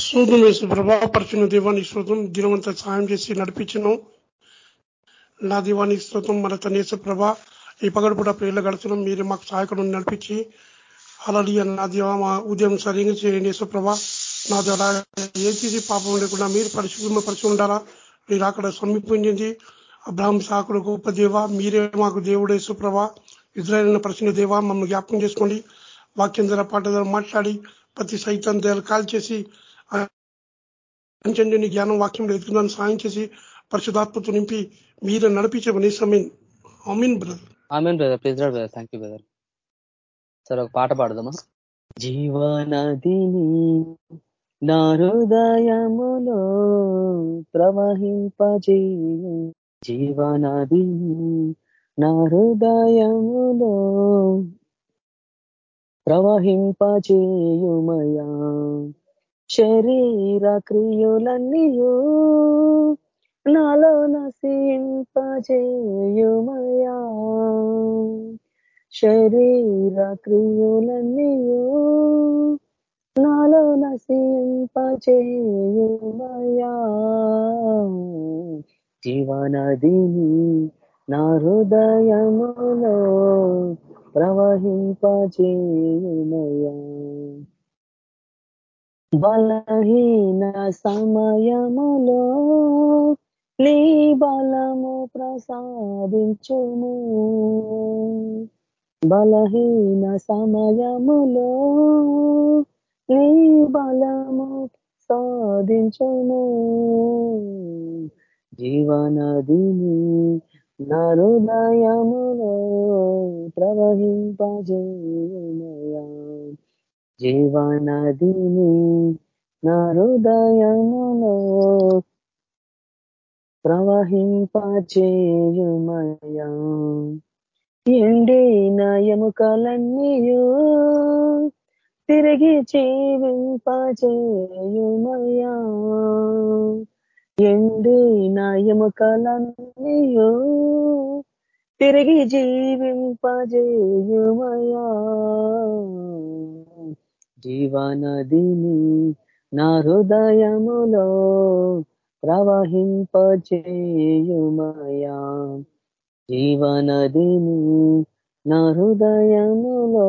శోధం వేసిన ప్రభా పరిచిన దేవానికి శ్రోతం దినవంత సహాయం చేసి నడిపించను. నా దీవానికి శ్రోతం మన తనేసు ప్రభా ఈ పగడపూట ప్రేర్లు గడుతున్నాం మీరు మాకు సహాయకుడు నడిపించి అలాది నా దేవ మా ఉదయం సరిగ్గా చేయండి నా ద్వారా ఏ తీసి పాపం లేకుండా మీరు పరిశుభ్రమ పరిచి ఉండాలా? మీరు అక్కడ సమీపించింది అబ్రాహ్మ సాకుడు గొప్ప దేవ మీరే మాకు దేవుడు యేసుప్రభ ఇజ్రాయల్ పరిచిన దేవ మమ్మల్ని జ్ఞాపకం చేసుకోండి. వాక్యం ద్వారా పాట ద్వారా మాట్లాడి ప్రతి సైతం దేవాలు కాల్ చేసి పంచండి జ్ఞానం వాక్యంలో ఎదుగుదాన్ని సాయం చేసి పరిశుధాత్మతో నింపి మీరు నడిపించమని Samin. Amen brother. Amen brother. Please brother. Thank you brother. సరే ఒక పాట పాడదామా? జీవనదిని నా హృదయములో ప్రవహింపజేయు. జీవనదిని నా హృదయములో ప్రవహింపజేయుమయా. శరీర క్రియులన్నీయు నాలో నసింపజేయుమయా శరీర క్రియులన్నీయు నాలో నసింపజేయుమయా జీవనదిని నా హృదయములో ప్రవహింపజేయుమయా. బలహీన సమయములో నీ బలము ప్రసాదించుము. బలహీన సమయములో నీ బలము సాధించుము జీవనదిని నరుదయములో ప్రవహింపజేయమయా జీవనదిని నా హృదయములో ప్రవహింపచేయుమయా ఎండిన ఎముకలన్నీయు తిరిగి జీవింపచేయుమయా ఎండిన ఎముకలన్నీయు తిరిగి జీవింపజేయుమయా జీవనదిని నా హృదయములో ప్రవహింపచేయుమయా. జీవనదిని నా హృదయములో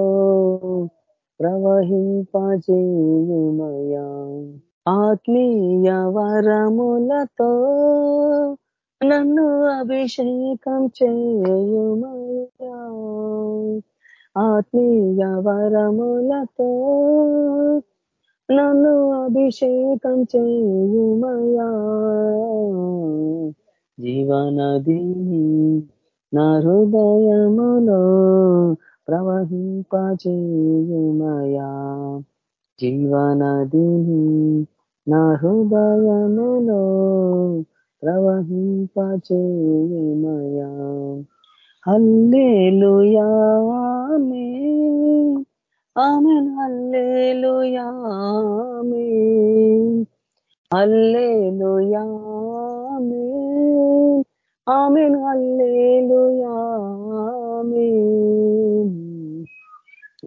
ప్రవహింపచేయుమయా. ఆత్మీయ వరములతో నన్ను అభిషేకం చేయుమయా. ఆత్మీయ వరములతో నన్ను అభిషేకం చేయుమయా. జీవనది నా హృదయములో ప్రవహింపచేయుమయా జీవనది నా హృదయములో ప్రవహింపచేయుమయా hallelujah amen. Hallelujah hallelujah amen. Hallelujah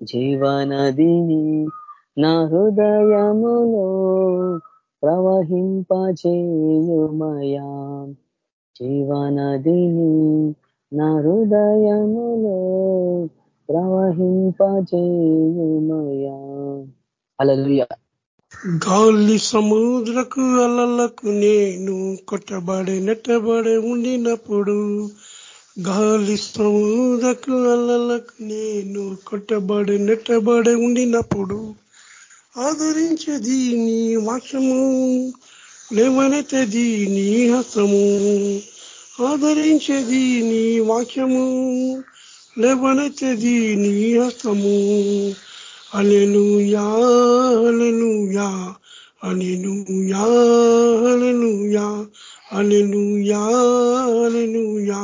జీవనదిని నా హృదయములో ప్రవహింపచేయుమయా. జీవనదిని నా హృదయములో ప్రవహింపచేయుమయా అలలుయ గాలి సముద్రకు అలలకు నేను కొట్టబడే నెట్టబడే ఉండినప్పుడు గాలి సముద్రకు అలలకు నేను కొట్టబడే నెట్టబడి ఉండినప్పుడు ఆదరించేది నీ వాక్యము లేవనెత్తది నీ హస్తము ఆదరించేది నీ వాక్యము లేవనెచ్చేది నీ హస్తము. అలెను యాలెను యా అలెను యాలెను యా అలెను యాలెను యా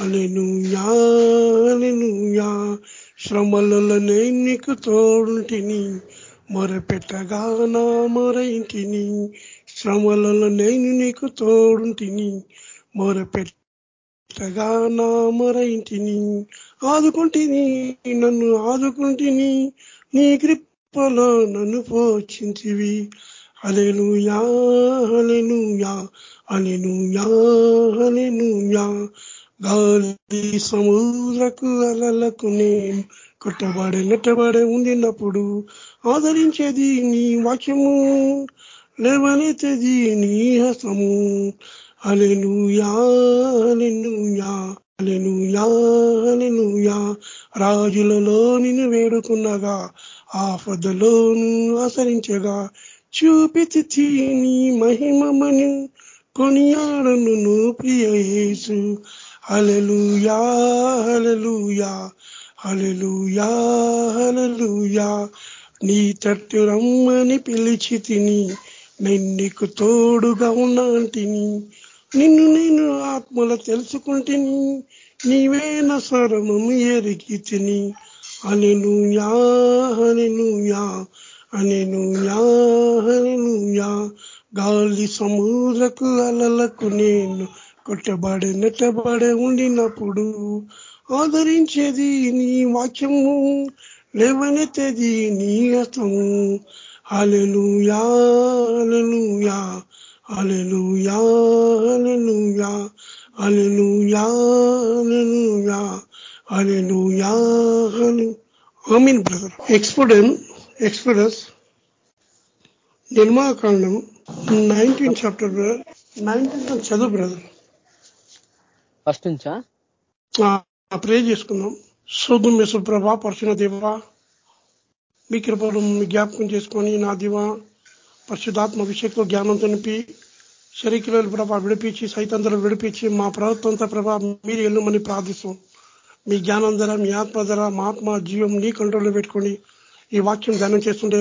అలెను యాలెను యా శ్రమలలోనే నీకు తోడుంటిని మొరపెట్టగా నా మరైంటిని ఇంటిని. శ్రమలలో నేను నీకు తోడుంటిని మొరపెట్టగా నా మొరైంటిని ఆదుకుంటిని నన్ను ఆదుకుంటిని నీ కృపలో నన్ను పోషించివి యా అెను యెను యా గాలి సముద్రకు అలలకు నేను కొట్టబడే నెట్టబడే ఉండినప్పుడు ఆదరించేది నీ వాక్యము లేవనెత్తేది నీ హస్తము. అలెలుయా అలెలుయా అలెలుయా అలెలుయా రాజులలో నిన్ను వేడుకున్నగా ఆపదలోను ఆసరించగా చూపితి నీ మహిమమని కొనియాడను ప్రియ యేసు. హలలుయా హలలుయా హలలుయా హలలుయా నీ తట్టు రమ్మని పిలిచి తిని నేను నీకు తోడుగా ఉన్నాంటిని. నిన్ను నేను ఆత్మల తెలుసుకుంటే నీవే నా స్వరమము ఎరిగి తిని యా హలెలుయా అలెలుయా యా గాలి సముద్రకు అలలకు నేను కొట్టబడే ఉండినప్పుడు ఆదరించేది నీ వాక్యము లేవనెత్తేది నీ అలను యాలను yeah hallelujah hallelujah hallelujah hallelujah hallelujah amen brother ఎక్స్పోడెన్ ఎక్స్ప్రెస్ నిర్మాకాండం నైన్టీన్ చాప్టర్ నైన్టీన్ చదువు బ్రదర్ ఫస్ట్ నుంచా ప్రే చేసుకుందాం. శోధం యశుప్రభ పరశున దేవ మీ కృపలు మీ జ్ఞాపకం చేసుకొని నా దివ పరిశుద్ధాత్మ అభిషేకంలో జ్ఞానంతో నింపి శరీరాలు ప్రభా విడిపించి సైతంధ్రులు విడిపించి మా ప్రభుత్వంతో ప్రభా మీరు ఎల్లుమని ప్రార్థిస్తాం. మీ జ్ఞానం ధర మీ ఆత్మ ధర మా ఆత్మ జీవం నీ కంట్రోల్లో పెట్టుకొని ఈ వాక్యం ధ్యానం చేస్తుంటే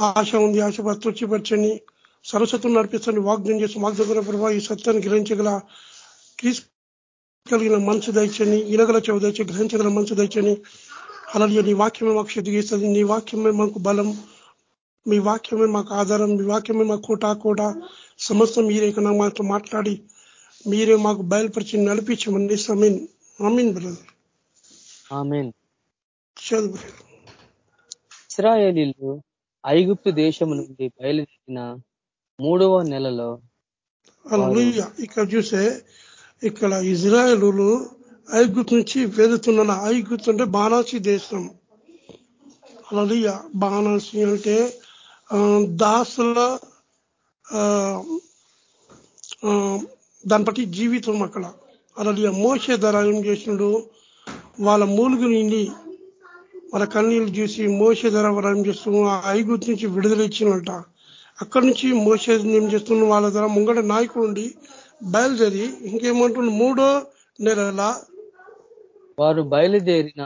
ఆశ ఉంది ఆశ తృప్తిపరచని సరస్వతం నడిపిస్తాను వాగ్దానం చేసి వాగ్దగ్గర ప్రభావ ఈ సత్యాన్ని గ్రహించగల కలిగిన మనసు దయచని ఇనగల చెవు దయచి గ్రహించగల మనసు దయచని అలాగే నీ వాక్యమే మాకు శక్తి నీ వాక్యమే మాకు బలం. మీ వాక్యమే మాకు ఆధారం మీ వాక్యమే మాకు కూట కూట. సమస్తం మీరే మాతో మాట్లాడి మీరే మాకు బయలుపరిచి నడిపించమని సమీన్ అమీన్ బ్రదర్. ఇస్రాయేలీలు ఐగుప్తు దేశం నుండి బయలుదేరిన మూడవ నెలలో ఇక్కడ చూసే ఇక్కడ ఇజ్రాయలు ఐగుప్తు నుంచి వెళుతున్న ఐగుప్తు అంటే బాణాసి దేశం. అలా బాణాసి అంటే దాసుల దాన్ని బట్టి జీవితం అక్కడ. అలా మోసే ధర ఏం చేసినాడు? వాళ్ళ మూలుగు నుండి వాళ్ళ కన్నీళ్ళు చూసి మోసే ధర ఏం చేస్తున్నాం ఆ ఐగుప్తు నుంచి విడుదల ఇచ్చినట అక్కడి నుంచి మోసే ఏం చేస్తున్న వాళ్ళ ధర నాయకుడు ఉండి బయలుదేరి ఇంకేమంటున్న మూడో నెలల వారు బయలుదేరిన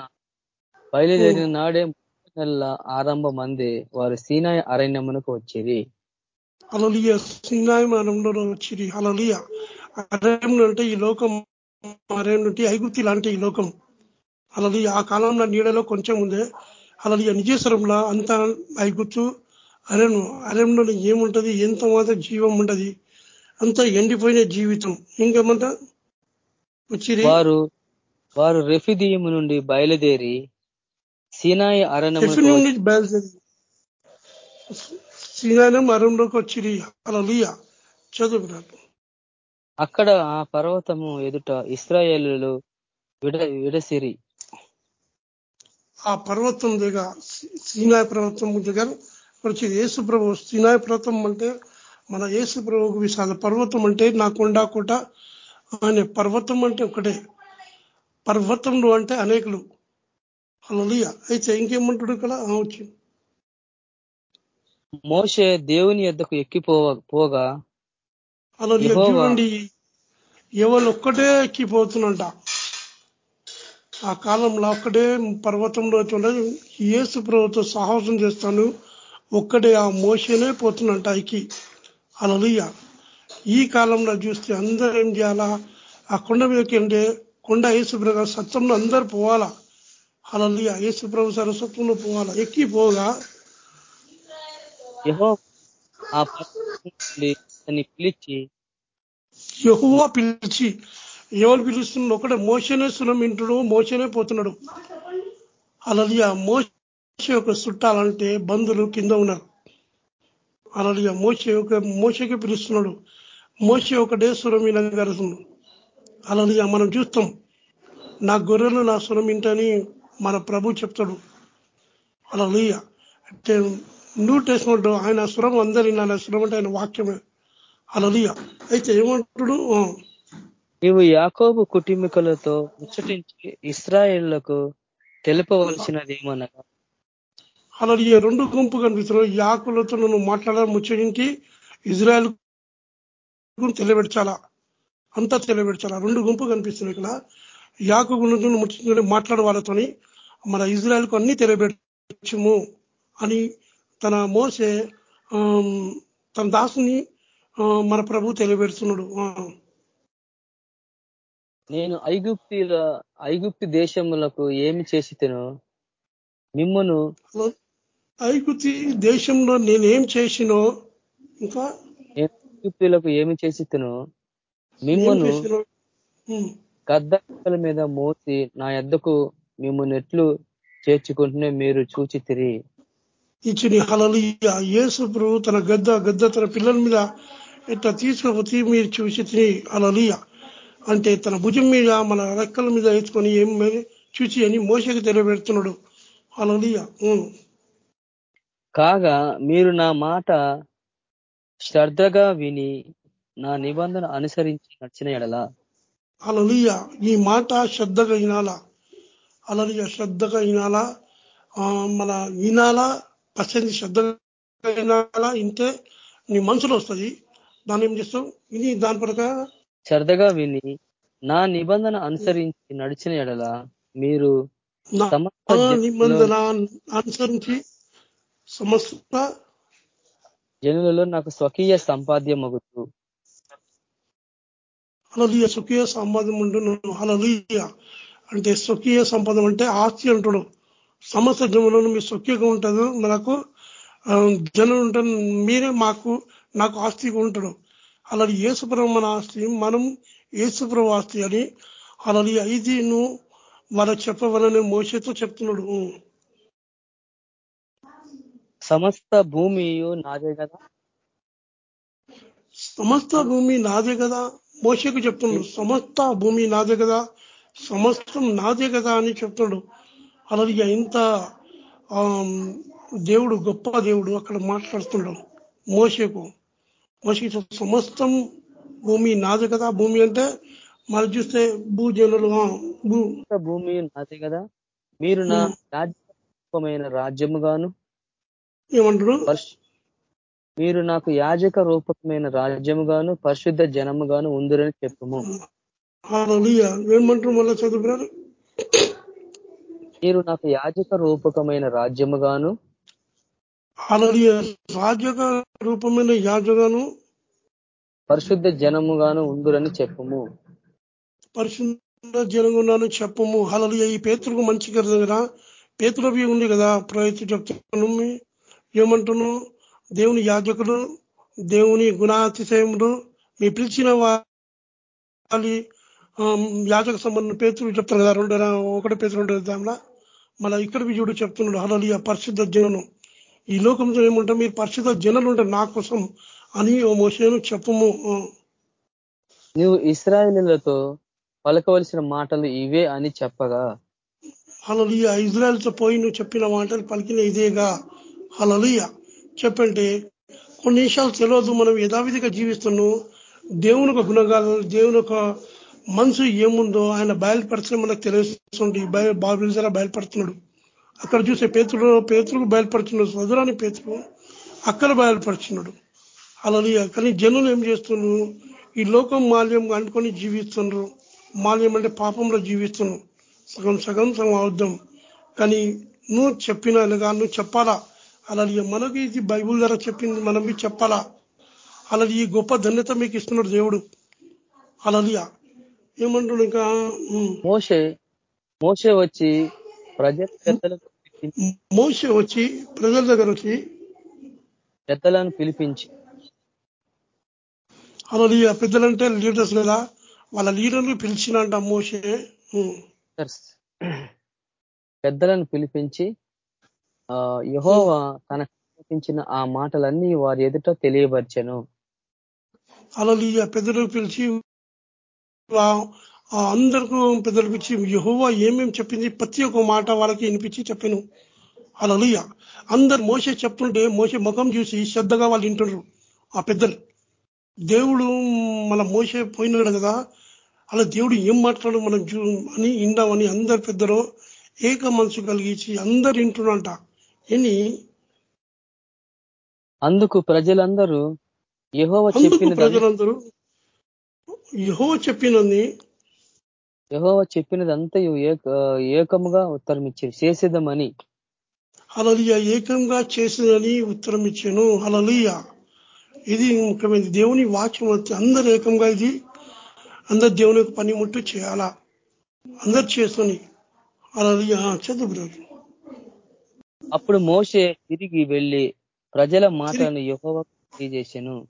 బయలుదేరిన నాడే నెలల ఆరంభం మంది వారు సీనాయ అరణ్యమునకు వచ్చేది. అలలియ సీనాయ అరణ్యంలో వచ్చింది. అలలియ అరణ్యం అంటే ఈ లోకం అరణ్యం అంటే ఐగుప్తి లాంటి ఈ లోకం. అలాది ఆ కాలంలో నీడలో కొంచెం ఉందే. అలాది నిజేశ్వరంలో అంత ఐగుప్తు అరణ్యం అరణ్యంలో ఏముంటది? ఎంత మాత్రం జీవం ఉంటది అంతా ఎండిపోయిన జీవితం. ఇంకేమంట వారు వారు రెఫిదీయము నుండి బయలుదేరి సీనాయి అరణ్యం నుండి బయలుదేరి సీనాయం అరణ్యంలోకి వచ్చిరి. అలా చదువు అక్కడ ఆ పర్వతము ఎదుట ఇస్రాయేలు విడ విడసిరి. ఆ పర్వతం దగ్గర సీనాయ పర్వతం దగ్గర వచ్చి యేసు ప్రభు సీనాయ పర్వతం అంటే మన యేసు ప్రభుకు విశాల పర్వతం అంటే నా కొండా కోట అనే పర్వతం అంటే ఒకటే. పర్వతంలో అంటే అనేకులు. అలలియ అయితే ఇంకేమంటాడు ఇక్కడ? వచ్చి మోసే దేవుని ఎద్దకు ఎక్కిపోవ పోగా అలా చూడండి. ఎవరు ఒక్కటే ఎక్కిపోతున్నంట. ఆ కాలంలో ఒక్కటే పర్వతంలో చూడండి. ఏసు ప్రభుత్వ సాహసం చేస్తాను. ఒక్కటే ఆ మోసనే పోతున్నంట ఎక్కి. అలలుయ్య ఈ కాలంలో చూస్తే అందరూ ఏం చేయాలా? ఆ కొండ మీదకి ఏంటే కొండ యేసుప్రభు సత్యంలో అందరు పోవాలా? అలలుయ్య యేసుప్రభు సరస్వత్వంలో పోవాలా ఎక్కి పోగా పిలిచి యహువా పిలిచి ఎవరు పిలుస్తున్నాడు ఒకటే మోసనే సునం వింటుడు మోసనే పోతున్నాడు అలాది ఆ మోస యొక్క చుట్టాలంటే బంధువులు కింద ఉన్నారు అలా మోసే ఒక మోసకి పిలుస్తున్నాడు మోసే ఒకటే స్వరం వినగలుగుతుంది అలా మనం చూస్తాం నా గొర్రెలు నా స్వరం వింటని మన ప్రభు చెప్తాడు. అలా అంటే న్యూ టెస్ట్మెంట్ ఆయన స్వరం అందరి నా స్వరం అంటే ఆయన వాక్యమే. అలా అయితే ఏమంటాడు? నీవు యాకోబు కుటుంబీకులతో ముచ్చటించి ఇస్రాయేళ్ళకు తెలుపవలసినది ఏమనగా అలా ఈ రెండు గుంపు కనిపిస్తున్నాయి. యాకులతో నన్ను మాట్లాడాలి ముచ్చటించి ఇజ్రాయెల్ తెలియబెట్టాలా? అంతా తెలియబెట్టాలా? రెండు గుంపు కనిపిస్తున్నాయి ఇక్కడ యాకు గురించి ముచ్చటించి మాట్లాడే వాళ్ళతోని మన ఇజ్రాయెల్కు అన్ని తెలియబెట్టము అని తన మోసే తన దాసుని మన ప్రభు తెలియబెడుతున్నాడు. నేను ఐగుప్తిల ఐగుప్తి దేశములకు ఏమి చేసి తిను మిమ్మను ఐగుప్తి దేశంలో నేనేం చేసినో ఇంకా? ఐగుప్తులకు ఏమి చేసి తిను మిమ్మను. గద్దల మీద మోసి నా యొద్దకు మిమ్మల్ని ఎట్లు చేర్చుకుంటూనే మీరు చూచి తిరిగి. ఇచ్చిన హలలు యేసు ప్రభు తన గద్ద గద్ద తన పిల్లల మీద ఇట్లా తీసుకుపోతే మీరు చూసి అలలియ అంటే తన భుజం మీద మన రెక్కల మీద వేసుకొని ఏం చూసి అని మోసకి తెలియబెడుతున్నాడు. అలలియ కాగా మీరు నా మాట శ్రద్ధగా విని నా నిబంధన అనుసరించి నడిచిన ఎడల. అలలియ ఈ మాట శ్రద్ధగా వినాలా? అలలియ శ్రద్ధగా వినాలా? మన వినాలా? పచ్చని శ్రద్ధగా వినాలా? ఇంటే నీ మనసులో వస్తుంది. దాన్ని ఏం చేస్తాం? ఇది దాని ప్రకారం శ్రద్ధగా విని నా నిబంధన అనుసరించి నడిచిన ఎడల మీరు నిబంధన అనుసరించి సమస్త జనులలో నాకు స్వకీయ సంపాద్యమగుతూ అలలియ స్వకీయ సంపాదం ఉంటున్నాను అలలియ. అంటే స్వకీయ సంపాదం అంటే ఆస్తి అంటాడు. సమస్త జనులను మీ స్వకీయంగా ఉంటుంది మనకు ఆ, జనులు ఉంటారు మీరే మాకు నాకు ఆస్తిగా ఉంటాడు అలాగే ఏసుప్రభు మన ఆస్తి మనం ఏసుప్రభు ఆస్తి అని ఇది నువ్వు వాళ్ళకి చెప్పవాలని మోసతో చెప్తున్నాడు. సమస్త భూమియు నాదే కదా? సమస్త భూమి నాదే కదా? మోసకు చెప్తున్నాడు సమస్త భూమి నాదే కదా? సమస్తం నాదే కదా అని చెప్తున్నాడు. అలాగే ఇంత దేవుడు గొప్ప దేవుడు అక్కడ మాట్లాడుతున్నాడు మోసకు మోసకి సమస్తం భూమి నాదే కదా భూమి అంటే మరి చూస్తే భూజనులు భూమి నాదే కదా. మీరు నా రాజ్యమైన రాజ్యముగాను ఏమంటాడు పరిశు- మీరు నాకు యాజక రూపకమైన రాజ్యముగాను పరిశుద్ధ జనముగాను ఉందిరని చెప్పము. ఏమంటారు మళ్ళీ చదువుకున్నారు మీరు నాకు యాజక రూపకమైన రాజ్యముగాను అలలియ రాజక రూపమైన యాజగాను పరిశుద్ధ జనముగాను ఉందిరని చెప్పము. పరిశుద్ధ జనగున్నాను చెప్పము. అలలియ ఈ పేతులకు మంచి కదా పేతులవి ఉంది కదా ప్రయత్నం చెప్తాను ఏమంటును దేవుని యాజకులు దేవుని గుణాతిశయములు మీ పిలిచిన వాళ్ళ యాజక సంబంధం పేతులు చెప్తారు కదా రెండు ఒకటి పేతులు రెండు దానిలో మళ్ళీ ఇక్కడ చూడు చెప్తున్నాడు అలలియ పరిశుద్ధ జనం ఈ లోకంలో ఏముంటాం మీరు పరిశుద్ధ జనులు ఉంటారు నా కోసం అని ఓ మోసేను చెప్పము. ఆ. నీవు ఇస్రాయేలీలతో పలకవలసిన మాటలు ఇవే అని చెప్పగా? హలలియ ఇజ్రాయల్తో పోయి నువ్వు చెప్పిన మాటలు పలికిన ఇదేగా? హలలియ చెప్పంటే కొన్ని విషయాలు తెలియదు మనం యథావిధిగా జీవిస్తున్నాం. దేవుని ఒక గుణగాలు దేవుని ఒక మనసు ఏముందో ఆయన బయలుపరచడం మనకు తెలుస్తుంది బయ- ద్వారా బయలుపడుతున్నాడు అక్కడ చూసే పేతుడు పేతులకు బయలుపడుతున్నాడు సదురాని పేతుడు అక్కడ బయలుపరుచున్నాడు. అలలియ కానీ జనులు ఏం చేస్తున్నారు? ఈ లోకం మాల్యం అంటుకొని జీవిస్తున్నారు. మాల్యం అంటే పాపంలో జీవిస్తున్నాం సగం సగం సగం అవుద్దాం. కానీ నువ్వు చెప్పిన లేదా నువ్వు చెప్పాలా? అలాగే మనకి ఇది బైబుల్ ద్వారా చెప్పింది మనం చెప్పాలా? అలాగే ఈ గొప్ప ధన్యత మీకు ఇస్తున్నాడు దేవుడు. అలలియ ఏమంటున్నాడు ఇంకా. మోషే మోషే వచ్చి ప్రజల పెద్దలకు పిలిపించి మోసే వచ్చి ప్రజల దగ్గర వచ్చి పెద్దలను పిలిపించి అలలియ పెద్దలంటే లీడర్స్ కదా వాళ్ళ లీడర్ని పిలిచినంట మోసే. పెద్దలను పిలిపించి యహోవా తన చెప్పించిన ఆ మాటలన్నీ వారి ఎదుట తెలియపరిచెను అలా పెద్దలు పిలిచి అందరికీ పెద్దలు పిలిచి యహోవా ఏమేమి చెప్పింది? ప్రతి ఒక్క మాట వాళ్ళకి వినిపించి చెప్పాను. అలలుయ అందరు మోసే చెప్తుంటే మోసే ముఖం చూసి శ్రద్ధగా వాళ్ళు వింటున్నారు ఆ పెద్దలు దేవుడు మన మోసే పోయినాడు కదా అలా దేవుడు ఏం మాట్లాడు మనం చూ అని ఇందామని అందరు పెద్దలు ఏక మనసు కలిగించి అందరు వింటున్నంట ఎని అందుకు ప్రజలందరూ యహోవ చెప్పిన ప్రజలందరూ యహోవ చెప్పినది యహోవ చెప్పినదంతయు ఏకముగా ఉత్తరం ఇచ్చారు చేసేదమని. అలలియ ఏకంగా చేసిందని ఉత్తరం ఇచ్చాను అలలియ ఇది ముఖ్యమైనది. దేవుని వాక్యం అందరు ఏకంగా ఇది. అందరు దేవుని యొక్క పని ముట్టు చేయాలా? అందరు చేస్తుంది అలలియ చదువు అప్పుడు మోసే తిరిగి వెళ్ళి ప్రజల మాటలను యహోవ తెలియజేశాను.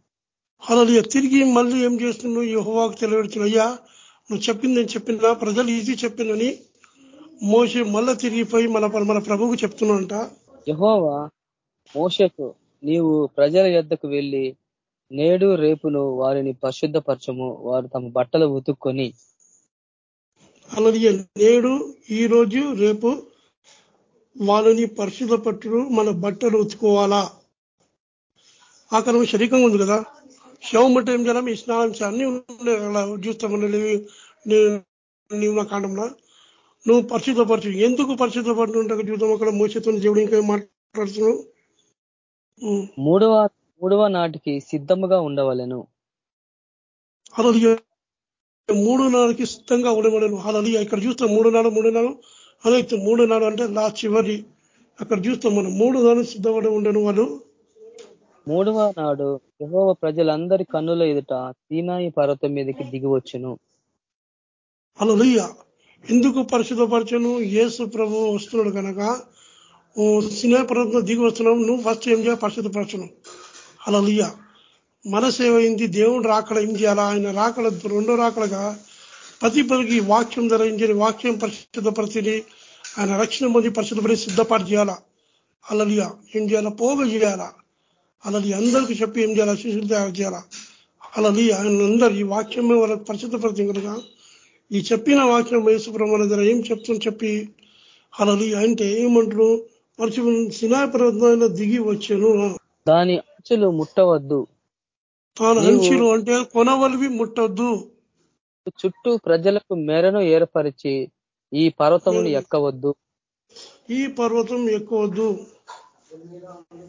అలలియ తిరిగి మళ్ళీ ఏం చేస్తున్నావు? యహోవాకు తెలియడుతున్నా అయ్యా నువ్వు చెప్పిందని చెప్పినా ప్రజలు ఇది చెప్పిందని మోసే మళ్ళా తిరిగిపోయి మన మన ప్రభువుకు చెప్తున్నాంట యహోవా మోసకు నీవు ప్రజల యొద్దకు వెళ్ళి నేడు రేపును వారిని పరిశుద్ధపరచము వారు తమ బట్టలు ఉతుక్కొని. అలాగే నేడు ఈ రోజు రేపు వాళ్ళని పరిశుద్ధపట్టుడు మన బట్టలు ఉతుకోవాలా ఆకరం శరీరంగా ఉంది కదా? శవం అంటే ఏం చేయాలి ఈ స్నానం అన్ని అలా చూస్తామని నీవు నా కాండంలో. నువ్వు పరిశుద్ధపరచు. ఎందుకు పరిశుద్ధపడుతుంటే చూద్దాం అక్కడ మోసతో దేవుడు ఇంకా మాట్లాడుతున్నావు? మూడవ మూడవ నాటికి సిద్ధముగా ఉండవలను. అలాగే మూడు నాలుగుకి సిద్ధంగా ఉండవలను. అలాగే ఇక్కడ చూస్తాం మూడు నాలుగు మూడు నాలుగు అలాగే మూడు నాలుగు అంటే లాస్ట్ చివరి. అక్కడ చూస్తాం మనం. మూడు నాలుగు సిద్ధపడి ఉండను వాళ్ళు. మూడవ నాడు యహోవ ప్రజలందరి కన్నుల ఎదుట సీనాయి పర్వతం మీదకి దిగివచ్చును అలా ఎందుకు పరిశుద్ధపరచను? యేసు ప్రభు వస్తున్నాడు కనుక సినిమా పర్వతం దిగి వస్తున్నావు. నువ్వు ఫస్ట్ ఏం చేయాలి? పరిశుద్ధపరచను. అలా మనసు ఏమైంది? అయింది దేవుడు రాకడ ఏం చేయాలా? ఆయన రాకడ రెండో రాకడగా ప్రతి పదికి వాక్యం ధరించని వాక్యం పరిశుద్ధపరిచిని ఆయన రక్షణ మంది పరిశుద్ధపడి సిద్ధపాటు చేయాలా అలలియ ఏం చేయాలా? పోగ చేయాలా? అలలి అందరికీ చెప్పి ఏం చేయాలా? శిశులు తయారు చేయాలా? అలలి ఆయన అందరు ఈ వాక్యమే వాళ్ళకి కనుక ఈ చెప్పిన వాక్యం యేసుప్రమాణ ధర ఏం చెప్తుంది చెప్పి అలలి అంటే ఏమంటారు పరిశు సినాయ పర్వతంలో దిగి వచ్చాను. దాని అంచులు ముట్టవద్దు. తాను అంచులు అంటే కొనవలివి ముట్టద్దు. చుట్టూ ప్రజలకు మెరను ఏర్పరిచి ఈ పర్వతమును ఎక్కవద్దు. ఈ పర్వతం ఎక్కవద్దు.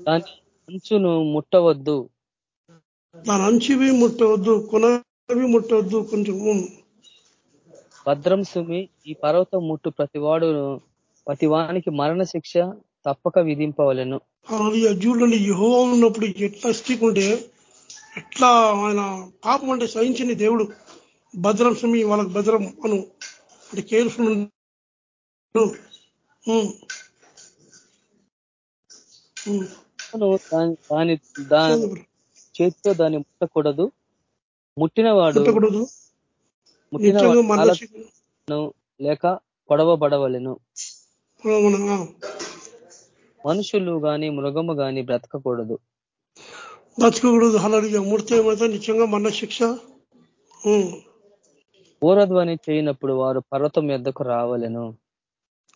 దాని అంచును ముట్టవద్దు. దాని అంచువి ముట్టవద్దు కొనవి ముట్టవద్దు కొంచెం భద్రం సుమి ఈ పర్వతం ముట్టు ప్రతివాడును ప్రతివానికి మరణ శిక్ష తప్పక విధింపవలను. జూడుని యహో ఉన్నప్పుడు ఎట్లా స్టిక్ ఉంటే ఎట్లా ఆయన పాపం అంటే సహించిన దేవుడు. భద్రం సుమి వాళ్ళకి భద్రం అను. అంటే కేర్ఫుల్ దాని దాని చేతితో దాన్ని ముట్టకూడదు. ముట్టినవాడు ముట్టిన లేక పొడవబడవలను మనుషులు గాని మృగము గాని బ్రతకకూడదు. బ్రతకకూడదు. అలాగే ముడితే నిజంగా మన శిక్ష? బూరధ్వని చేయనప్పుడు వారు పర్వతం ఎద్దకు రావలను.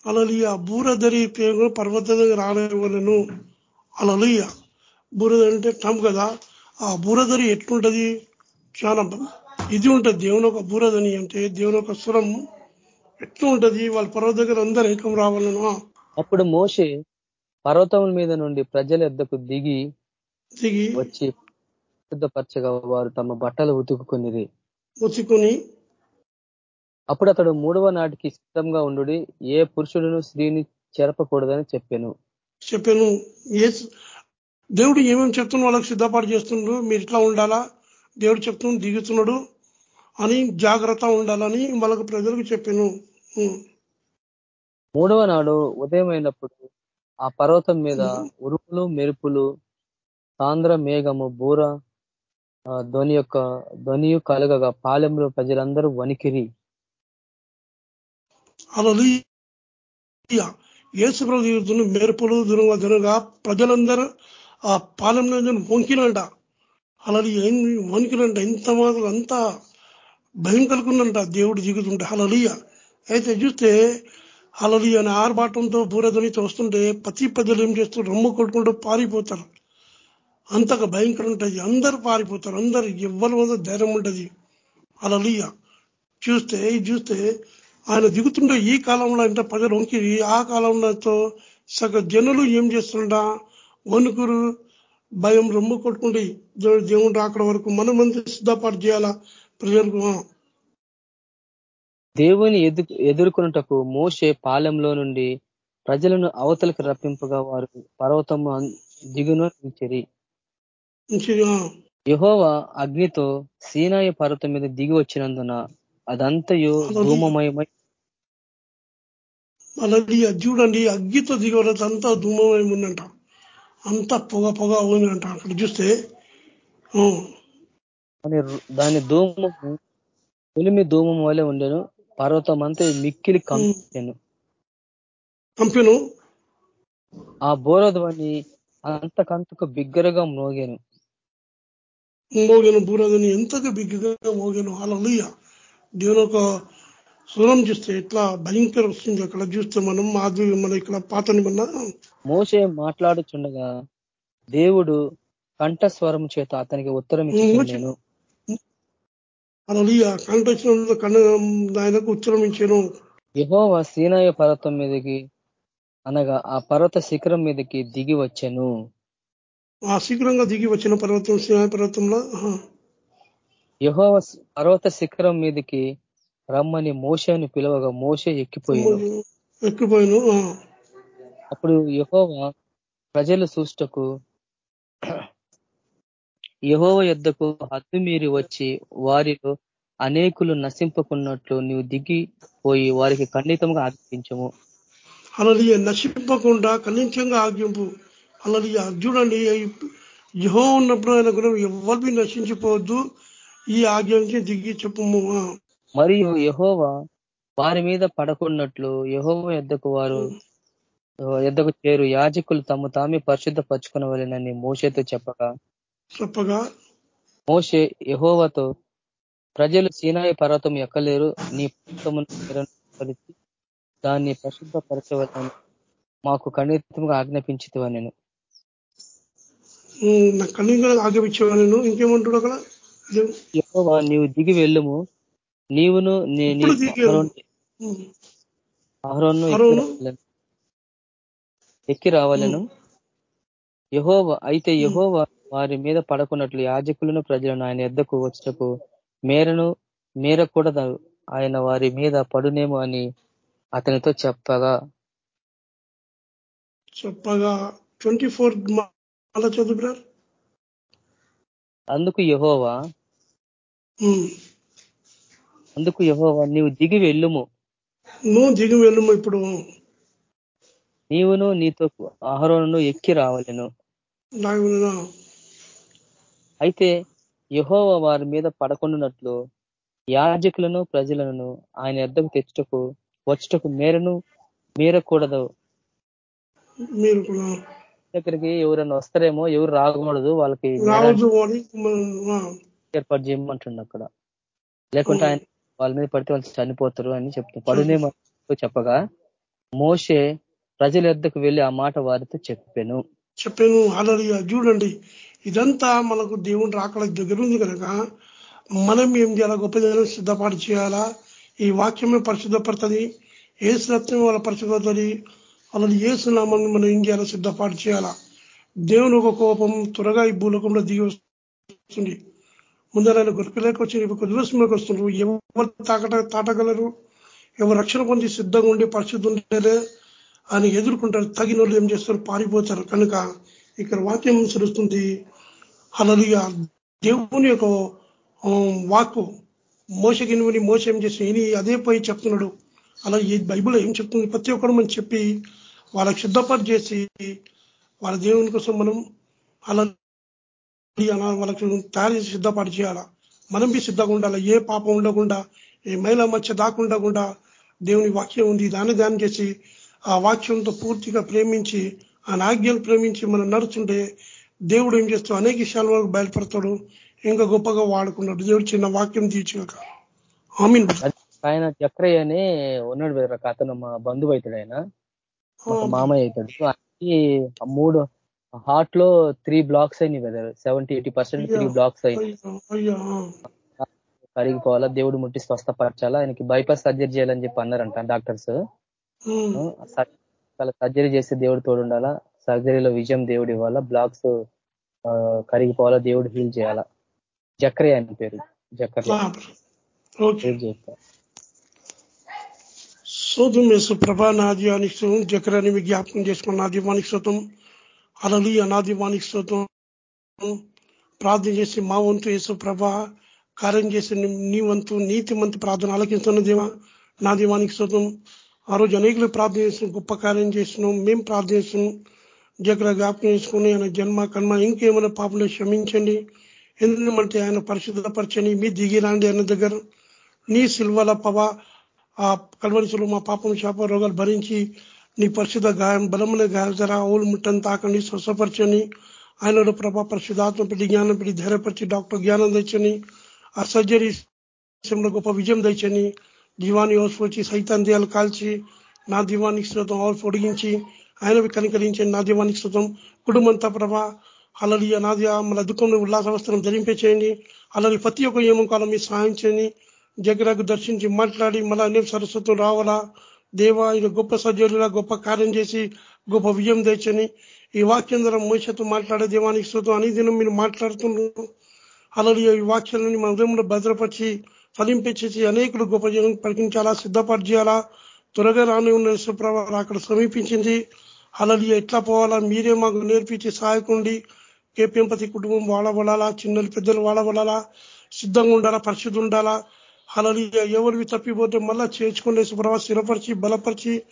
అలలియ బూరధరి పేరు పర్వత రానివ్వలను. అలలియ బూరధ అంటే టమ్ కదా. ఆ బూరధరి ఎట్లుంటది? చాలా ఇది ఉంటది. దేవుని ఒక బూరధని అంటే దేవుని ఒక స్వరం ఎట్లా ఉంటది వాళ్ళ పర్వత దగ్గర అందరు ఏకం రావాలను. అప్పుడు మోసే పర్వతం మీద నుండి ప్రజల ఎద్దకు దిగి దిగి వచ్చి శుద్ధపరచగా వారు తమ బట్టలు ఉతుకుని ఉతుకుని అప్పుడు అతడు మూడవ నాటికి సిద్ధంగా ఉండు ఏ పురుషుడును స్త్రీని చెరపకూడదని చెప్పాను. చెప్పాను. ఏ దేవుడు ఏమేమి చెప్తున్నా వాళ్ళకి సిద్ధపాటు చేస్తుండ్రు మీరు ఇట్లా ఉండాలా? దేవుడు చెప్తున్నాడు దిగుతున్నాడు అని జాగ్రత్త ఉండాలని వాళ్ళకు ప్రజలకు చెప్పాను. మూడవ నాడు ఉదయం అయినప్పుడు ఆ పర్వతం మీద ఉరుపులు మెరుపులు సాంద్ర మేఘము బూర ధ్వని యొక్క ధ్వనియు కలగగా పాలెంలో ప్రజలందరూ వణికిరి. అలా యేసు ప్రభు మెరుపులు దురుగా ప్రజలందరూ ఆ పాలెంలో వంకినంట అలాది ఏం వణికినంట ఎంత మాత్రం అంత భయం కలుగుందంట దేవుడు దిగుతుంటే హలలియ అయితే చూస్తే హలలియ అని ఆర్భాటంతో బూరధ్వనితో వస్తుంటే పతి ప్రజలు ఏం చేస్తారు? రమ్ము కొట్టుకుంటూ పారిపోతారు. అంతగా భయంకరం ఉంటుంది. అందరు పారిపోతారు. అందరు ఎవరి వద్ద ధైర్యం ఉంటుంది అలలియ చూస్తే చూస్తే ఆయన దిగుతుంటే ఈ కాలంలో అంటే ప్రజలు వంకి ఆ కాలంలో సగ జనులు ఏం చేస్తుంటా వణుకురు భయం రొమ్ము కొట్టుకుంటే దేవుడు రాకడ వరకు మనం అంతా సిద్ధపాటు చేయాలా ప్రజలకు? దేవుని ఎదు ఎదుర్కొనుటకు మోషే పాలెంలో నుండి ప్రజలను అవతలకు రప్పింపగా వారు పర్వతము అన్- దిగున యెహోవా అగ్నితో సీనాయి పర్వతం మీద దిగి వచ్చినందున అదంతయు ధూమమయమై అది చూడండి అగ్గితో దిగవలసి అంతా ధూమమై ఉందంట అంతా పొగ పొగ ఉందంట అక్కడ చూస్తే దాని ధూమము పులిమి ధూమం వలె ఉండెను. పర్వతం అంతా మిక్కిలి కంపెను. కంపెను? ఆ బోరధ్వని అంతకంతకు బిగ్గరగా మ్రోగాను మోగను బూరదని ఎంతగా బిగ్గుగా మోగాను? అలలుయ దేవుని ఒక స్వరం చూస్తే ఎట్లా భయంకర వస్తుంది. అక్కడ చూస్తే మనం మాది మన ఇక్కడ పాత నిబంధన. మోషే మాట్లాడుచుండగా దేవుడు కంఠస్వరం చేత అతనికి ఉత్తరం ఇచ్చి నేను. అలలుయ కంట వచ్చిన కన్న ఆయనకు ఉచ్చరమించాను యెహోవా సీనాయ పర్వతం మీదకి అనగా ఆ పర్వత శిఖరం మీదకి దిగి వచ్చెను. ఆ శీఘ్రంగా దిగి వచ్చిన పర్వతం సింహాయ పర్వతంలో? యెహోవ పర్వత శిఖరం మీదకి రమ్మని మోషేను పిలవగా మోషే ఎక్కిపోయాను ఎక్కిపోయాను అప్పుడు యెహోవా ప్రజలు చూష్టకు యెహోవ యొద్దకు హద్దు మీరి వచ్చి వారిలో అనేకులు నశింపకున్నట్లు నీవు దిగి పోయి వారికి ఖండితంగా ఆజ్ఞాపించము. అలలియ నశింపకుండా కనించంగా ఆజ్ఞింపు అలలియ చూడండి యహో ఉన్నప్పుడు ఆయన కూడా ఎవరిని నశించిపోవద్దు ఈ ఆజ్ఞకి దిగి చెప్పుము మరియు యెహోవా వారి మీద పడకున్నట్లు యెహోవ యొద్దకు వారు యొద్దకు చేరు. యాజకులు తమ తామే పరిశుద్ధ పరచుకునవలెనని మోషేతో చెప్పగా చెప్పగా మోషే యెహోవాతో ప్రజలు సీనాయి పర్వతం ఎక్కలేరు నీ పర్వతమును దాన్ని పరిశుద్ధపరచవలని మాకు ఖండితంగా ఆజ్ఞాపించితివా నేను ఆగమిచ్చేవా నేను ఇంకేమంటాడు అక్కడ? యెహోవా నీవు దిగి వెళ్ళుము. నీవును నీ- నీ ఇప్పుడు దిగి అహరోను ఉమ్, అహరోను ఎక్కి? రావాలను. ఎక్కి రావాలను యహోవ అయితే యహోవ వారి మీద పడకున్నట్లు యాజకులను ప్రజలను ఆయన ఎద్దకు వచ్చటకు మేరను మేరకూడదు ఆయన వారి మీద పడునేమో అని అతనితో చెప్పగా చెప్పగా ట్వంటీ ఫోర్. అందుకు యహోవా అందుకు యహోవా నీవు దిగి వెళ్ళుము. నువ్వు దిగి వెళ్ళము ఇప్పుడు. నీవును నీతో అహరోను ఎక్కి రావాలను. అయితే యహోవ వారి మీద పడకుండానట్లు యాజకులను ప్రజలను ఆయన ఎద్దకు తెచ్చుటకు వచ్చుటకు మేరను మీరకూడదు. మీరు దగ్గరికి ఎవరైనా వస్తారేమో ఎవరు రాకూడదు వాళ్ళకి ఏర్పాటు చేయమంటుండ అక్కడ. లేకుంటే ఆయన వాళ్ళ మీద పడితే వాళ్ళు చనిపోతారు అని చెప్తారు. పడునేమో చెప్పగా మోషే ప్రజల యొద్దకు వెళ్ళి ఆ మాట వారితో చెప్పాను. చెప్పాను. ఆల్రెడీ చూడండి. ఇదంతా మనకు దేవుని రాకడ దగ్గర ఉంది కనుక మనం ఏం చేయాలా? గొప్ప జనం సిద్ధపాటు చేయాలా? ఈ వాక్యమే పరిశుద్ధపడుతుంది ఏసు రత్నం వాళ్ళ పరిశుద్ధపడుతుంది అలాది ఏసు నామాన్ని మనం ఏం చేయాలా? సిద్ధపాటు చేయాలా? దేవుని ఒక కోపం త్వరగా ఈ భూలోకంలో దిగి వస్తుంది. ముందర ఆయన వచ్చి ఇప్పుడు కొద్ది రోజులకు వస్తున్నారు ఎవరు తాకట తాటగలరు? ఎవరు రక్షణ పొంది సిద్ధంగా ఉండి పరిశుద్ధి ఉంటే ఆయన ఎదుర్కొంటారు. తగిన ఏం చేస్తారు? పారిపోతారు. కనుక ఇక్కడ వాక్యం సరుస్తుంది. అలలుగా దేవుని యొక్క ఆ, వాక్కు మోసగిని మోస ఏం చేసి ఈయన అదే పోయి చెప్తున్నాడు. అలా ఈ బైబిల్ ఏం చెప్తుంది? ప్రతి ఒక్కరు మనం చెప్పి వాళ్ళకి సిద్ధపాటు చేసి వాళ్ళ దేవుని కోసం మనం అలా వాళ్ళకి తయారు చేసి సిద్ధపాటు చేయాలా? మనం బి సిద్ధంగా ఉండాలి? ఏ పాపం ఉండకుండా ఏ మహిళ మధ్య దాకుండకుండా దేవుని వాక్యం ఉంది. దాన్ని ధ్యానం చేసి ఆ వాక్యంతో పూర్తిగా ప్రేమించి ఆ ఆజ్ఞలు ప్రేమించి మనం నడుచుంటే దేవుడు ఏం చేస్తాడు? అనేక విషయాల వరకు బయలుపడతాడు. ఇంకా గొప్పగా వాడుకున్నాడు. దేవుడు చిన్న వాక్యం తీర్చాక ఆమీన్ ఆయన చక్రయ్య అని ఉన్నాడు అతను మా బంధువు అవుతాడు ఆయన మామయ్య అవుతాడు మూడు హార్ట్లో త్రీ బ్లాక్స్ అయినాయి కదా seventy eighty percent three blocks అయినాయి. కరిగిపోవాలా దేవుడు ముట్టి స్వస్థపరచాలా? ఆయనకి బైపాస్ సర్జరీ చేయాలని చెప్పి అన్నారంట డాక్టర్స్. సర్జరీ చేస్తే దేవుడు తోడు ఉండాలా సర్జరీలో విజయం దేవుడు ఇవ్వాలా? బ్లాక్స్ కరిగిపోవాలా? దేవుడు హీల్ చేయాలా? జక్రే అని పేరు. జక్రే శోధం వేసు ప్రభా నాది అనిష్టం జక్రాన్ని జ్ఞాపకం చేసుకున్న నాది వాణిశ్వతం అలలు అనాదివానికి స్తోత్రం. ప్రార్థన చేసి మా వంతు యేసు ప్రభా కార్యం చేసి నీ వంతు నీతి మంతు ప్రార్థన ఆలకిస్తున్న దేవా నా దీవానికి స్తోత్రం. ఆ రోజు అనేకులు ప్రార్థన చేసిన గొప్ప కార్యం చేసినాం మేము ప్రార్థన చేస్తున్నాం జగ్ర జ్ఞాపకం చేసుకుని ఆయన జన్మ కన్మ ఇంకేమైనా పాపలు క్షమించండి. ఎందుకంటే ఆయన పరిశుద్ధపరచని మీ దిగిరాండి ఆయన దగ్గర. నీ సిల్వల పవ ఆ కల్వరిసులు మా పాపం శాప రోగాలు భరించి నీ పరిశుద్ధ గాయం బలమైన గాయం ధర ఊలు ముట్టని తాకండి స్వసపరచని ఆయనలో ప్రభా పరిశుధాత్మ పెట్టి జ్ఞానం పెట్టి ధైర్యపరిచి డాక్టర్ జ్ఞానం తెచ్చని ఆ సర్జరీ గొప్ప విజయం తెచ్చని దీవాన్ని ఓసుకొచ్చి సైతాంధ్యాలు కాల్చి నా దీవానికి శ్రోతం పొడిగించి ఆయనవి కనికరించండి నా దీవానికి శ్రోతం కుటుంబంతా ప్రభా అలరి అనాది మన దుఃఖంలో ఉల్లాస వస్త్రం అలరి ప్రతి ఒక్క ఏమం కాలం మీరు సహాయం చేయండి. జగరకు దర్శించి మాట్లాడి మళ్ళా అనేక సరస్వతం రావాలా? దేవ ఈయన గొప్ప సర్జరీలా గొప్ప కార్యం చేసి గొప్ప విజయం తెచ్చని ఈ వాక్యం ద్వారా మోసతో మాట్లాడే దేవానికి శృతం అని దినం మీరు మాట్లాడుతున్నారు అలాగే ఈ వాక్యాలని మన ఉదయంలో భద్రపరిచి ఫలింపించేసి అనేకులు గొప్ప జనం పరికించాలా సిద్ధపరిచేయాలా? త్వరగా రాని ఉన్న సుప్రభావాలు అక్కడ సమీపించింది. అలాగే ఎట్లా పోవాలా? మీరే మాకు నేర్పించి సహాయకుండి. కేపీఎంపతి కుటుంబం వాడబడాలా? చిన్నలు పెద్దలు వాడబడాలా? సిద్ధంగా ఉండాలా? పరిశుద్ధి ఉండాలా? అలాగే ఎవరివి తప్పిపోతే మళ్ళా చేర్చుకునే సుప్రభా స్థిరపరిచి బలపరిచి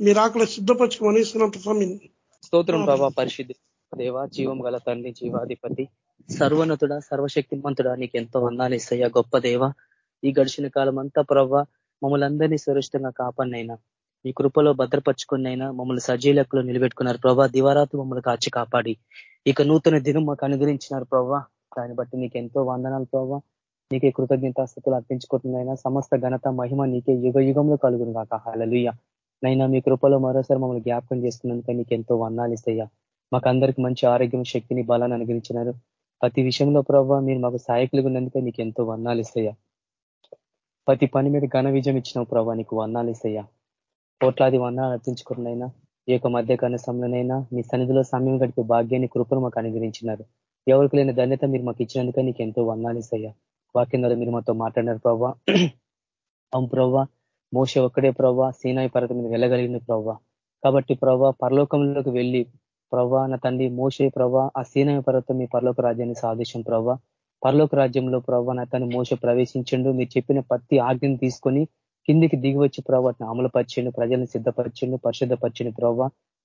మీరు అక్కడ సిద్ధపరచుకోమని స్వామి. స్తోత్రం ప్రభా పరిశుద్ధి. దేవా జీవం గల తండ్రి జీవాధిపతి సర్వనతుడ సర్వశక్తిమంతుడా నీకు ఎంతో వందాలిస్తాయా గొప్ప దేవ. ఈ గడిచిన కాలం అంతా ప్రవ్వ మమ్మల్ని అందరినీ సురక్షితంగా కాపాడినైనా ఈ కృపలో భద్రపరుచుకున్నైనా మమ్మల్ని సజీలకులు నిలబెట్టుకున్నారు ప్రభా. దివారాతు మమ్మల్ని కాచి కాపాడి. ఇక నూతన దినం మాకు అనుగ్రహించినారు ప్రభా. దాన్ని బట్టి నీకు ఎంతో వందనాలు ప్రభా. నీకే కృతజ్ఞతాస్థితులు అర్పించుకుంటున్నైనా సమస్త ఘనత మహిమ నీకే యుగ యుగంలో కలుగును కాక హాలలుయ్య నైనా మీ కృపలో మరోసారి మమ్మల్ని జ్ఞాపకం చేసుకున్నందుక నీకు ఎంతో వందాలు ఇస్తాయా మాకందరికి మంచి ఆరోగ్యం శక్తిని బలాన్ని అనుగ్రహించినారు. ప్రతి విషయంలో ప్రభావ మీరు మాకు సహాయకులుగా ఉన్నందుకే నీకు ఎంతో వర్ణాలు ఇస్తాయా ప్రతి పని మీద ఘన విజయం ఇచ్చిన ప్రభావ నీకు వర్ణాలు ఇస్తాయా కోట్లాది వర్ణాలు అర్పించుకున్నైనా ఈ యొక్క మధ్య కనసంలోనైనా మీ సన్నిధిలో సమయం గడిపే భాగ్యాన్ని కృపను మాకు అనుగ్రహించినారు. ఎవరికి లేని ధన్యత మీరు మాకు ఇచ్చినందుకే నీకు ఎంతో వర్ణాలు ఇస్తాయా వాక్యం ద్వారా మీరు మాతో మాట్లాడినారు ప్రభావ అవును ప్రవ్వ. మోస ఒక్కడే ప్రవ్వ. సీనాయి పర్వతం మీద వెళ్ళగలిగిన ప్రవ్వ. కాబట్టి ప్రవ్వ పరలోకంలోకి వెళ్ళి ప్రవ్వ నా తండ్రి మోసే ప్రభా ఆ సీనాయి పర్వతం మీ పరలోక రాజ్యాన్ని సాధించం ప్రవ్వ. పరలోక రాజ్యంలో ప్రవ్వ నా తను మోస ప్రవేశించండు. మీరు చెప్పిన ప్రతి ఆజ్ఞను తీసుకొని కిందికి దిగి వచ్చి ప్రభావాటిని అమలుపరిచిండు ప్రజలను సిద్ధపరిచిండు పరిశుద్ధపరిచిండు ప్రభావ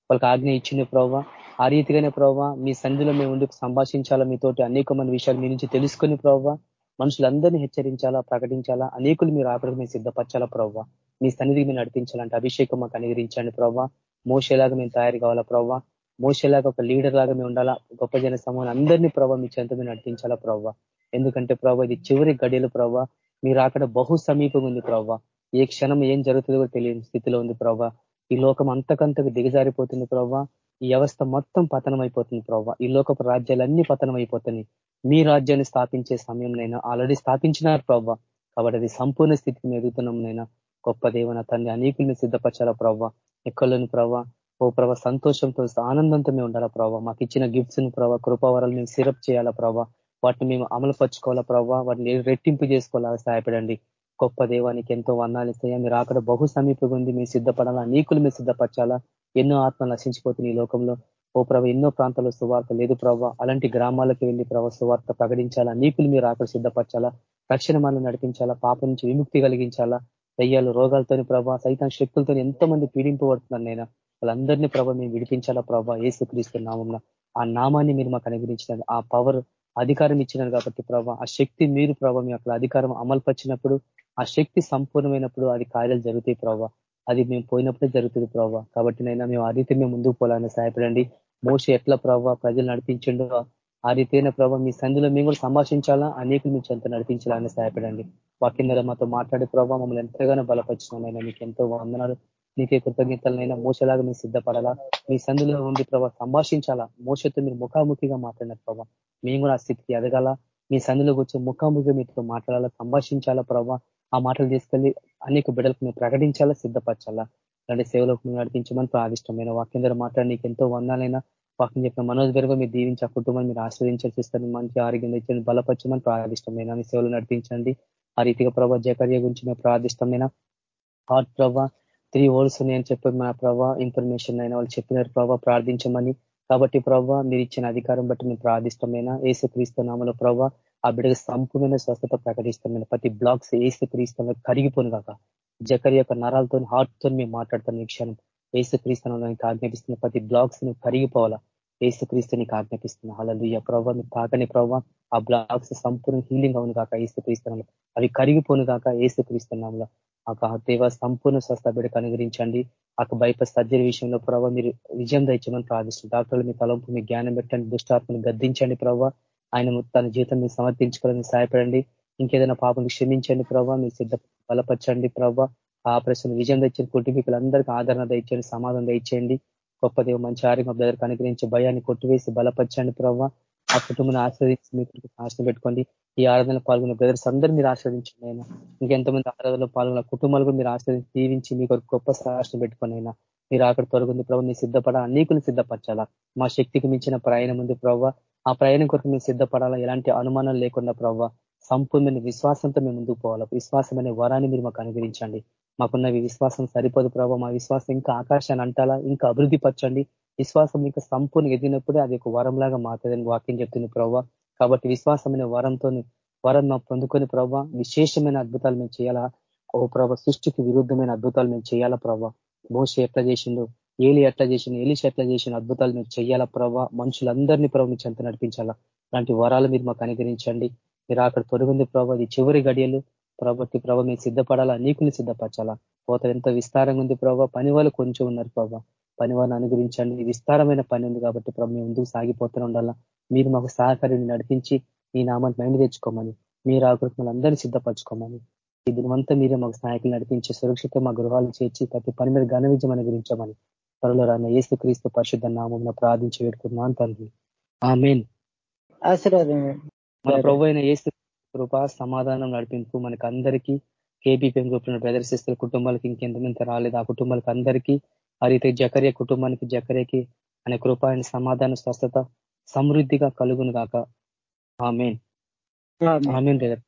వాళ్ళకి ఆజ్ఞ ఇచ్చిండు ప్రభావ ఆ రీతిగానే ప్రవ్వ మీ సంధిలో మేము ఉండి సంభాషించాలా మీతోటి అనేకమైన విషయాలు మీ నుంచి తెలుసుకొని ప్రభావ మనుషులందరినీ హెచ్చరించాలా ప్రకటించాలా? అనేకులు మీరు ఆపడానికి మేము సిద్ధపరచాలా ప్రభావ మీ సన్నిధికి మీరు నడిపించాలంటే అభిషేకం మాకు అనుగరించండి ప్రవ్వా. మోసేలాగా మేము తయారు కావాలా ప్రభావ మోసేలాగా ఒక లీడర్ లాగా మేము ఉండాలా? గొప్ప జన సమూహం అందరినీ ప్రభావ మీ చెంత మీద నడిపించాలా ప్రభావ ఎందుకంటే ప్రభావ ఇది చివరి గడియలు ప్రభావ మీరు అక్కడ బహు సమీపం ఉంది ప్రభావ ఏ క్షణం ఏం జరుగుతుందో తెలియని స్థితిలో ఉంది ప్రభావ ఈ లోకం అంతకంతకు దిగజారిపోతుంది ప్రభావ ఈ వ్యవస్థ మొత్తం పతనం అయిపోతుంది ప్రభావ ఈ లోకపు రాజ్యాలన్నీ పతనం అయిపోతున్నాయి మీ రాజ్యాన్ని స్థాపించే సమయంనైనా ఆల్రెడీ స్థాపించినారు ప్రభావ కాబట్టి అది సంపూర్ణ స్థితికి ఎదుగుతున్నాంనైనా గొప్ప దేవన తండ్రి అనేకుల్ని సిద్ధపరచాలా ప్రవ్వ? ఎక్కలేని ప్రవ్వ. ఓ ప్రభ సంతోషంతో ఆనందంతో మేము ఉండాలా ప్రభావ మాకు ఇచ్చిన గిఫ్ట్స్ను ప్రభావ కృపావరాలు మేము సిరప్ చేయాలా ప్రభావ వాటిని మేము అమలు పరుచుకోవాలా ప్రభావ వాటిని రెట్టింపు చేసుకోవాలా? సహాయపడండి. గొప్ప దేవానికి ఎంతో వందాలు ఇస్తాయా. మీరు అక్కడ బహు సమీపంగా ఉంది. మీరు సిద్ధపడాలా? నీకులు మేము సిద్ధపరచాలా? ఎన్నో ఆత్మ నశించిపోతుంది ఈ లోకంలో. ఓ ప్రభ ఎన్నో ప్రాంతాల్లో సువార్త లేదు ప్రభావ అలాంటి గ్రామాలకు వెళ్ళి ప్రభావ సువార్త ప్రకటించాలా? నీకులు మీరు ఆకలి సిద్ధపరచాలా? రక్షణ మనల్ని నడిపించాలా? పాపం నుంచి విముక్తి కలిగించాలా? దయ్యాలు రోగాలతోని ప్రభావ సైతం శక్తులతో ఎంతో మంది పీడింపబడుతున్నారు నేను వాళ్ళందరినీ ప్రభావ మేము విడిపించాలా ప్రభావ ఏసుక్రీస్తు నామంలో ఆ నామాన్ని మీరు మాకు అనుగ్రహించినారు ఆ పవర్ అధికారం ఇచ్చినారు కాబట్టి ప్రభావ ఆ శక్తి మీరు ప్రభావ మీ అక్కడ అధికారం అమలుపరిచినప్పుడు ఆ శక్తి సంపూర్ణమైనప్పుడు అది కార్యాలు జరుగుతాయి ప్రభావ అది మేము పోయినప్పుడే జరుగుతుంది ప్రభావ కాబట్టి నైనా మేము ఆ రీతి మేము ముందుకు పోవాలని సహాయపడండి. మోస ఎట్లా ప్రభావ ప్రజలు నడిపించిండో ఆ రీతైన ప్రభావ మీ సంధిలో మేము కూడా సంభాషించాలా? అనేకులు మీ చెంత నడిపించాలని సహాయపడండి. వాక్యం మాతో మాట్లాడే ప్రభావ మమ్మల్ని ఎంతగానో బలపరిచినైనా మీకు ఎంతో వందనాలు నీకే కృతజ్ఞతలనైనా మోసలాగా మీరు సిద్ధపడాలా? మీ సంధిలో ఉండి ప్రభావ సంభాషించాలా? మోసతో మీరు ముఖాముఖిగా మాట్లాడిన ప్రభావ మేము కూడా ఆ స్థితికి ఎదగాల? మీ సంధిలో వచ్చి ముఖాముఖిగా మీతో మాట్లాడాలా? సంభాషించాలా ప్రభావ ఆ మాటలు తీసుకెళ్ళి అనేక బిడ్డలకు మేము ప్రకటించాలా సిద్ధపరచాలా? అలాంటి సేవలకు నడిపించమని ప్రాదిష్టమైన వాక్యం ద్వారా మాట్లాడి నీకు ఎంతో వందాలైనా వాక్యం చెప్పిన మనోజ్ గారు మీరు దీవించి ఆ కుటుంబాన్ని మీరు ఆశ్రయించాల్సి ఇస్తారు మంచి ఆరోగ్యం ఇచ్చండి బలపరచమని ప్రాదిష్టమైన మీ సేవలు నడిపించండి. ఆ రీతిగా ప్రభావ జకర్య గురించి మేము ప్రాదిష్టమైన హార్ట్ ప్రభా త్రీ వర్డ్స్ నేను చెప్పి మా ప్రభా ఇన్ఫర్మేషన్ అయినా వాళ్ళు చెప్పినారు ప్రభావ ప్రార్థించమని. కాబట్టి ప్రభా మీరు ఇచ్చిన అధికారం బట్టి మేము ప్రార్థిష్టమైన ఏసు క్రీస్తునామలో ప్రభా ఆ బిడ్డకు సంపూర్ణ స్వస్థత ప్రకటిస్తున్నాను ప్రతి బ్లాక్స్ ఏసు క్రీస్తులో కరిగిపోను కాక జకరి యొక్క నరాలతో హార్ట్తో మేము మాట్లాడుతున్న ఈ క్షణం. ఏసు క్రీస్తునానికి ఆజ్ఞాపిస్తున్న. ప్రతి బ్లాక్స్ నువ్వు కరిగిపోవాలా? ఏసు క్రీస్తు నీకు ఆజ్ఞాపిస్తున్నా. అలా ప్రభావ మీరు తాకని ప్రభావ ఆ బ్లాక్స్ సంపూర్ణ హీలింగ్ అవును కాక ఏసు క్రీస్తునంలో అవి కరిగిపోను కాక ఏసు క్రీస్తునాంలో ఆ దేవ సంపూర్ణ స్వస్థ బిడ్డకు అనుగ్రహించండి. ఆ బైపాస్ సర్జరీ విషయంలో ప్రభావ మీరు విజయం దయచమని ప్రార్థిస్తుంది డాక్టర్లు మీ తలంపు మీ జ్ఞానం పెట్టండి. దుష్టాత్మను గద్దించండి ప్రభావ ఆయన తన జీవితం మీరు సమర్పించుకోవాలని సహాయపడండి. ఇంకేదైనా పాపం క్షమించండి ప్రభావ మీరు సిద్ధ బలపరచండి ప్రభావ ఆపరేషన్ విజయం తెచ్చిన కుటుంబీకులందరికీ ఆదరణ దయచేయండి సమాధానం దయచేయండి. గొప్ప దేవ మంచి ఆరోగ్యం బ్రదర్కి అనుగ్రహించి భయాన్ని కొట్టివేసి బలపరచండి ప్రభావ ఆ కుటుంబాన్ని ఆశ్రదించి మీకు ఆశ పెట్టుకోండి. ఈ ఆరాధనలో పాల్గొన్న బ్రదర్స్ అందరూ మీరు ఆశ్రదించండి అయినా ఇంకెంతమంది ఆరాధనలో పాల్గొన్న కుటుంబాలు కూడా మీరు ఆశ్రదించి దీవించి మీకు గొప్ప సాహసం పెట్టుకొని అయినా మీరు అక్కడ తొలగింది ప్రభావ మీ సిద్ధపడ అనేకులు సిద్ధపరచాలా? మా శక్తికి మించిన ప్రయాణం ఉంది ప్రభావ ఆ ప్రయాణం కొరకు మేము సిద్ధపడాలా? ఎలాంటి అనుమానం లేకుండా ప్రభావ సంపూర్ణ విశ్వాసంతో మేము ముందుకు పోవాలా? విశ్వాసం అనే వరాన్ని మీరు మాకు అనుగ్రహించండి. మాకున్న విశ్వాసం సరిపోదు ప్రభావ మా విశ్వాసం ఇంకా ఆకాశాన్ని అంటాలా? ఇంకా అభివృద్ధి పరచండి. విశ్వాసం ఇంకా సంపూర్ణ ఎదిగినప్పుడే అది ఒక వరంలాగా మారుతుందని వాక్యం చెప్తుంది ప్రభావ కాబట్టి విశ్వాసమైన వరంతో వరం మా పొందుకొని ప్రవ్వ విశేషమైన అద్భుతాలు మేము చేయాలా? ఓ ప్రభ సృష్టికి విరుద్ధమైన అద్భుతాలు మేము చేయాలా ప్రవ్వ? మోస ఎట్లా చేసిండు? ఏలి ఎట్లా చేసిన ఏలిసి ఎట్లా చేసిన అద్భుతాలు మీరు చేయాలా ప్రభావ మనుషులందరినీ ప్రభు మీ చెంత నడిపించాలా? అలాంటి వరాలు మీరు మాకు అనుగ్రహించండి. మీరు అక్కడ తొలగింది ప్రభావ ఇది చివరి గడియలు. ప్రభావ ప్రభావ మీరు సిద్ధపడాలా? నీకుని సిద్ధపరచాలా? పోత ఎంత విస్తారంగా ఉంది ప్రభావ పని వాళ్ళు కొంచెం ఉన్నారు ప్రభావ పని వాళ్ళని అనుగ్రహించండి. విస్తారమైన పని ఉంది కాబట్టి ప్రభు మేము ముందుకు సాగిపోతూనే ఉండాలా? మీరు మాకు సహకారిని నడిపించి మీ నామాన్ని మైండ్ తెచ్చుకోమని మీరు ఆకృతులు అందరినీ సిద్ధపరచుకోమని ఈ దినమంతా మీరే మాకు సహాయకులు నడిపించి సురక్షిత మా గృహాలు చేర్చి ప్రతి పని మీద ఘన విజయం అనుగ్రహించమని త్వరలో ఏసు క్రీస్తు పరిశుద్ధ నామం ప్రార్థించి పెట్టుకున్నాను తండ్రి. ఆ మెయిన్ మన ప్రభు అయిన ఏసు కృప సమాధానం నడిపింపు మనకి అందరికీ కేబీపీఎం గ్రూప్ ప్రదర్శిస్తున్న కుటుంబాలకి ఇంకెంతమంత రాలేదు ఆ కుటుంబాలకు అందరికీ ఆ రీతి జకర్య కుటుంబానికి జకర్యకి అనే కృప ఆయన సమాధాన స్వస్థత సమృద్ధిగా కలుగును గాక. ఆమెన్. Amen brother.